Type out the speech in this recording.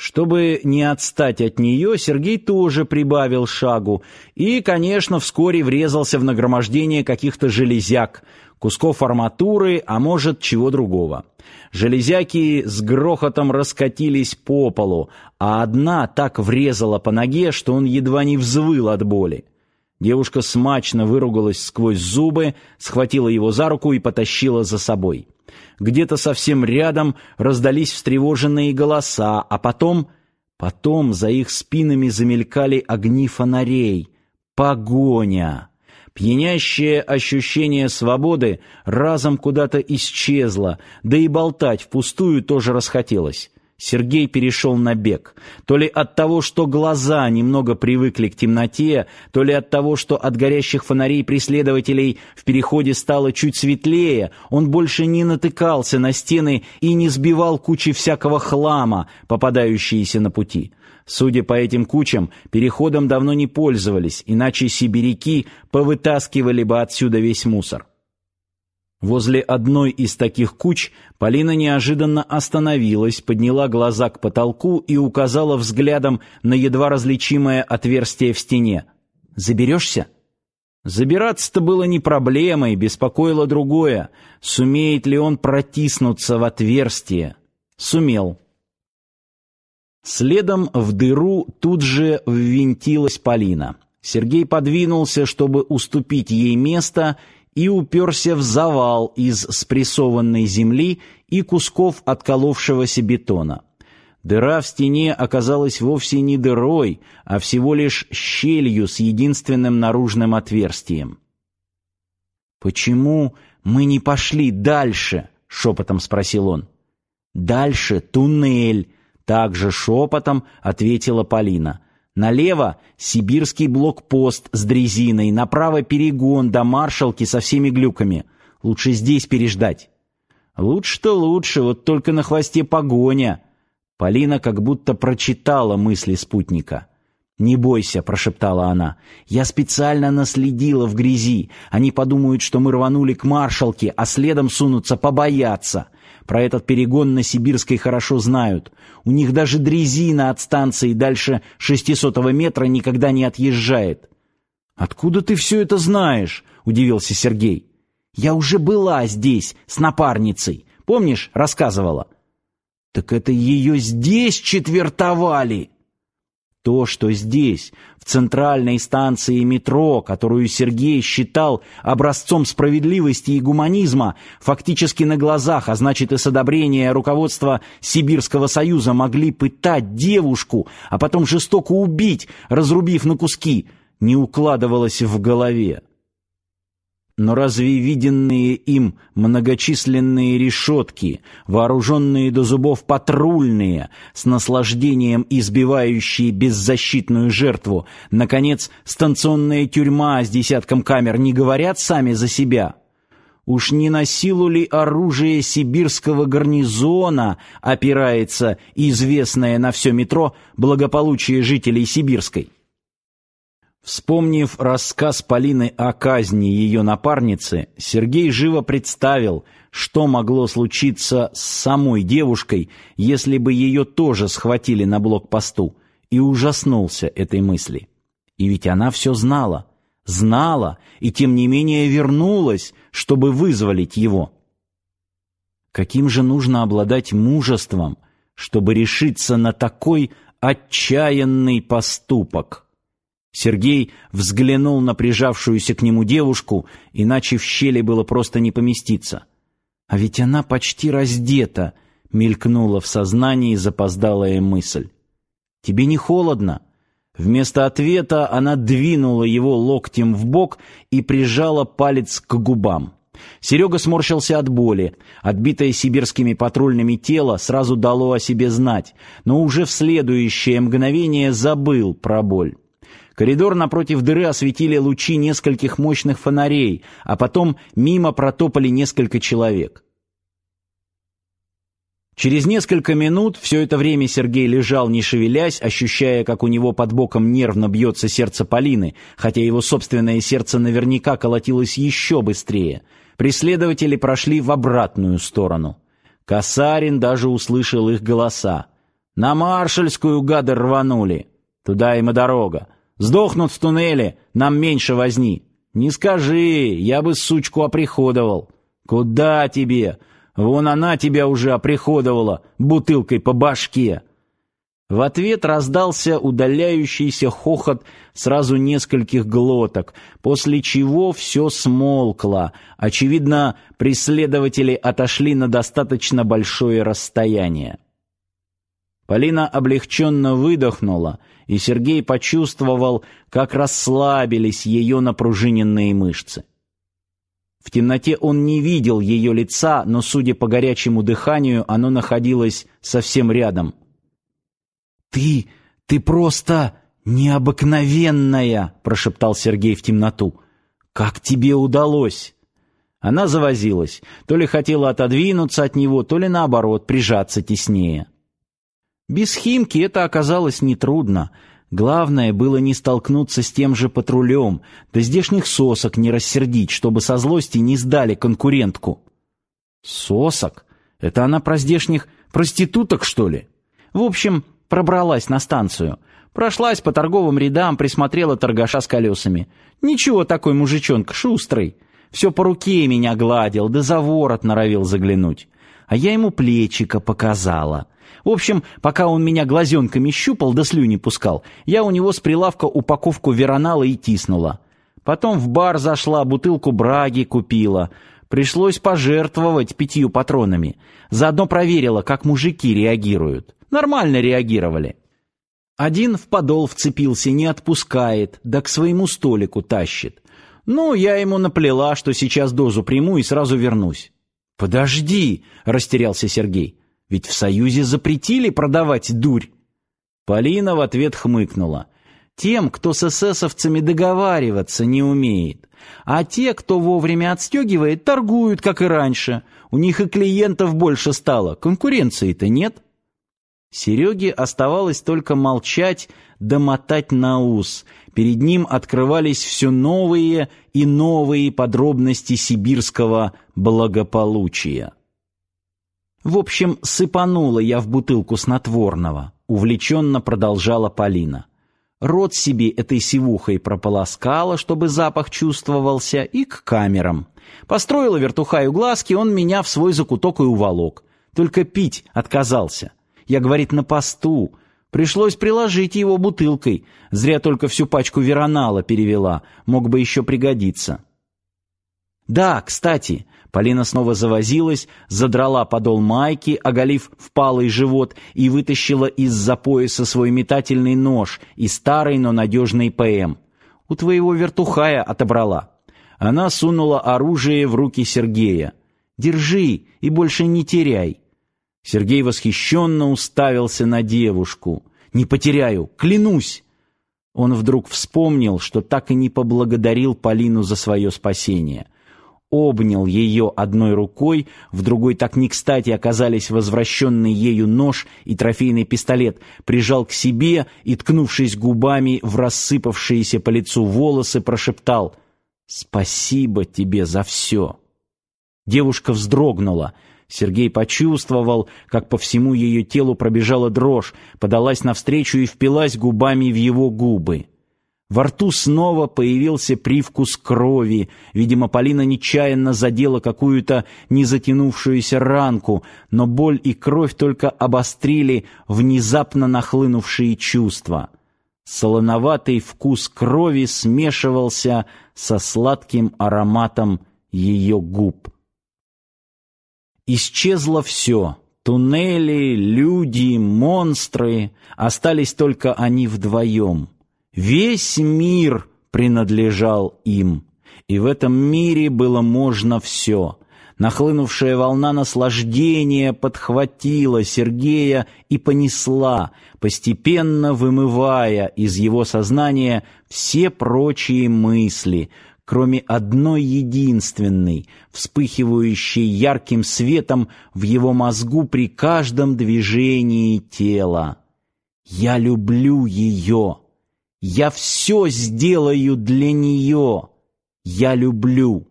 Чтобы не отстать от нее, Сергей тоже прибавил шагу и, конечно, вскоре врезался в нагромождение каких-то железяк, кусков арматуры, а может, чего другого. Железяки с грохотом раскатились по полу, а одна так врезала по ноге, что он едва не взвыл от боли. Девушка смачно выругалась сквозь зубы, схватила его за руку и потащила за собой. Где-то совсем рядом раздались встревоженные голоса, а потом... Потом за их спинами замелькали огни фонарей. Погоня! Пьянящее ощущение свободы разом куда-то исчезло, да и болтать впустую тоже расхотелось. Сергей перешел на бег. То ли от того, что глаза немного привыкли к темноте, то ли от того, что от горящих фонарей преследователей в переходе стало чуть светлее, он больше не натыкался на стены и не сбивал кучи всякого хлама, попадающиеся на пути. Судя по этим кучам, переходом давно не пользовались, иначе сибиряки повытаскивали бы отсюда весь мусор. Возле одной из таких куч Полина неожиданно остановилась, подняла глаза к потолку и указала взглядом на едва различимое отверстие в стене. «Заберешься?» Забираться-то было не проблемой, беспокоило другое. Сумеет ли он протиснуться в отверстие? Сумел. Следом в дыру тут же ввинтилась Полина. Сергей подвинулся, чтобы уступить ей место, и уперся в завал из спрессованной земли и кусков отколовшегося бетона. Дыра в стене оказалась вовсе не дырой, а всего лишь щелью с единственным наружным отверстием. «Почему мы не пошли дальше?» — шепотом спросил он. «Дальше туннель», — также шепотом ответила Полина. Налево сибирский блокпост с дрезиной, направо перегон до маршалки со всеми глюками. Лучше здесь переждать. Лучше-то лучше, вот только на хвосте погоня. Полина как будто прочитала мысли спутника. «Не бойся», — прошептала она. «Я специально наследила в грязи. Они подумают, что мы рванули к маршалке, а следом сунутся побояться. Про этот перегон на Сибирской хорошо знают. У них даже дрезина от станции дальше шестисотого метра никогда не отъезжает. «Откуда ты все это знаешь?» — удивился Сергей. «Я уже была здесь, с напарницей. Помнишь, рассказывала?» «Так это ее здесь четвертовали!» То, что здесь, в центральной станции метро, которую Сергей считал образцом справедливости и гуманизма, фактически на глазах, а значит и с одобрения руководства Сибирского Союза, могли пытать девушку, а потом жестоко убить, разрубив на куски, не укладывалось в голове. Но разве виденные им многочисленные решетки, вооруженные до зубов патрульные, с наслаждением избивающие беззащитную жертву, наконец, станционная тюрьма с десятком камер не говорят сами за себя? Уж не на силу ли оружие сибирского гарнизона опирается известное на все метро благополучие жителей Сибирской? Вспомнив рассказ Полины о казни ее напарницы, Сергей живо представил, что могло случиться с самой девушкой, если бы ее тоже схватили на блокпосту, и ужаснулся этой мысли. И ведь она все знала, знала, и тем не менее вернулась, чтобы вызволить его. Каким же нужно обладать мужеством, чтобы решиться на такой отчаянный поступок? Сергей взглянул на прижавшуюся к нему девушку, иначе в щели было просто не поместиться. А ведь она почти раздета, мелькнула в сознании запоздалая мысль. Тебе не холодно? Вместо ответа она двинула его локтем в бок и прижала палец к губам. Серега сморщился от боли. Отбитое сибирскими патрульными тело сразу дало о себе знать, но уже в следующее мгновение забыл про боль. Коридор напротив дыры осветили лучи нескольких мощных фонарей, а потом мимо протопали несколько человек. Через несколько минут, все это время Сергей лежал не шевелясь, ощущая, как у него под боком нервно бьется сердце Полины, хотя его собственное сердце наверняка колотилось еще быстрее. Преследователи прошли в обратную сторону. Касарин даже услышал их голоса. На Маршальскую гады рванули. Туда им и дорога. Сдохнут в туннеле, нам меньше возни. Не скажи, я бы сучку оприходовал. Куда тебе? Вон она тебя уже оприходовала бутылкой по башке. В ответ раздался удаляющийся хохот сразу нескольких глоток, после чего все смолкло. Очевидно, преследователи отошли на достаточно большое расстояние. Полина облегченно выдохнула, и Сергей почувствовал, как расслабились ее напружиненные мышцы. В темноте он не видел ее лица, но, судя по горячему дыханию, оно находилось совсем рядом — «Ты... ты просто необыкновенная!» — прошептал Сергей в темноту. «Как тебе удалось?» Она завозилась, то ли хотела отодвинуться от него, то ли наоборот прижаться теснее. Без Химки это оказалось нетрудно. Главное было не столкнуться с тем же патрулем, да здешних сосок не рассердить, чтобы со злости не сдали конкурентку. Сосок? Это она про здешних проституток, что ли? В общем, Пробралась на станцию. Прошлась по торговым рядам, присмотрела торгаша с колесами. Ничего такой мужичонка, шустрый. Все по руке меня гладил, да за ворот норовил заглянуть. А я ему плечика показала. В общем, пока он меня глазенками щупал да слюни пускал, я у него с прилавка упаковку веронала и тиснула. Потом в бар зашла, бутылку браги купила. Пришлось пожертвовать пятью патронами. Заодно проверила, как мужики реагируют нормально реагировали. Один в подол вцепился, не отпускает, да к своему столику тащит. Ну, я ему наплела, что сейчас дозу приму и сразу вернусь. «Подожди!» — растерялся Сергей. «Ведь в Союзе запретили продавать дурь!» Полина в ответ хмыкнула. «Тем, кто с эсэсовцами договариваться не умеет. А те, кто вовремя отстегивает, торгуют, как и раньше. У них и клиентов больше стало, конкуренции-то нет». Сереге оставалось только молчать да мотать на ус. Перед ним открывались все новые и новые подробности сибирского благополучия. В общем, сыпанула я в бутылку снотворного, увлеченно продолжала Полина. Рот себе этой сивухой прополоскала, чтобы запах чувствовался, и к камерам. Построила вертухаю глазки, он меня в свой закуток и уволок. Только пить отказался. Я, говорит, на посту. Пришлось приложить его бутылкой. Зря только всю пачку веронала перевела. Мог бы еще пригодиться. Да, кстати, Полина снова завозилась, задрала подол майки, оголив впалый живот, и вытащила из-за пояса свой метательный нож и старый, но надежный ПМ. У твоего вертухая отобрала. Она сунула оружие в руки Сергея. «Держи и больше не теряй. Сергей восхищенно уставился на девушку. «Не потеряю, клянусь!» Он вдруг вспомнил, что так и не поблагодарил Полину за свое спасение. Обнял ее одной рукой, в другой так не кстати оказались возвращенный ею нож и трофейный пистолет, прижал к себе и, ткнувшись губами в рассыпавшиеся по лицу волосы, прошептал «Спасибо тебе за все». Девушка вздрогнула — Сергей почувствовал, как по всему ее телу пробежала дрожь, подалась навстречу и впилась губами в его губы. Во рту снова появился привкус крови. Видимо, Полина нечаянно задела какую-то незатянувшуюся ранку, но боль и кровь только обострили внезапно нахлынувшие чувства. Солоноватый вкус крови смешивался со сладким ароматом ее губ. Исчезло все. Туннели, люди, монстры. Остались только они вдвоем. Весь мир принадлежал им. И в этом мире было можно все. Нахлынувшая волна наслаждения подхватила Сергея и понесла, постепенно вымывая из его сознания все прочие мысли — кроме одной единственной, вспыхивающей ярким светом в его мозгу при каждом движении тела. «Я люблю ее! Я все сделаю для нее! Я люблю!»